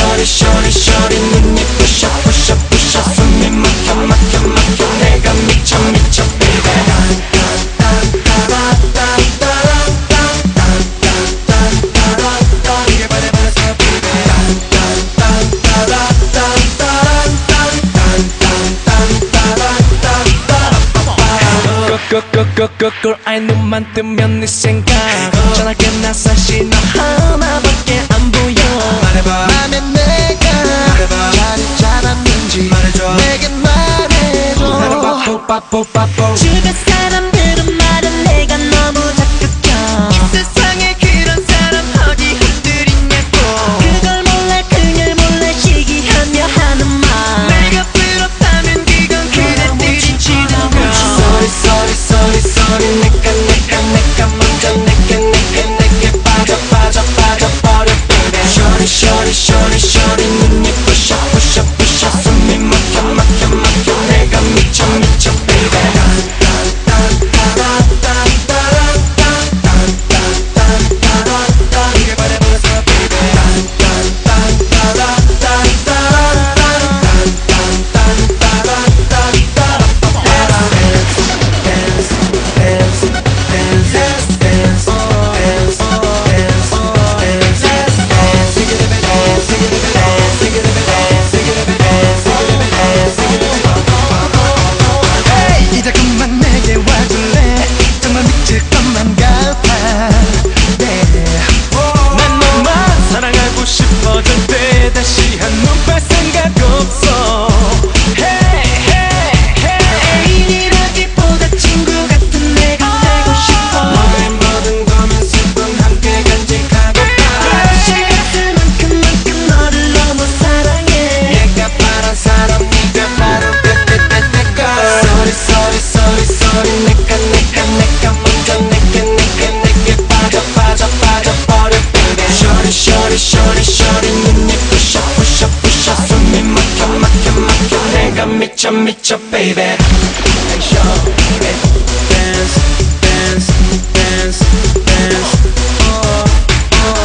쇼리 쇼리 쇼리 눈이 부셔 부셔 부셔 숨이 막혀 막혀 막혀 내가 미쳐 미쳐 baby 걸 아이 눈만 뜨면 네 생각 전화기 나 사실 너 하나밖에 안 보여 말해봐 papo, papo. Mitcha, Mitcha, baby. Dance, dance, dance, dance. Oh, oh. Oh,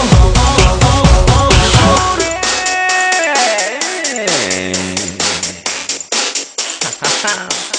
oh, oh, oh. Ha ha!